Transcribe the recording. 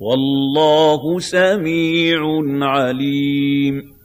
وَاللَّهُ سَمِيعٌ عَلِيمٌ.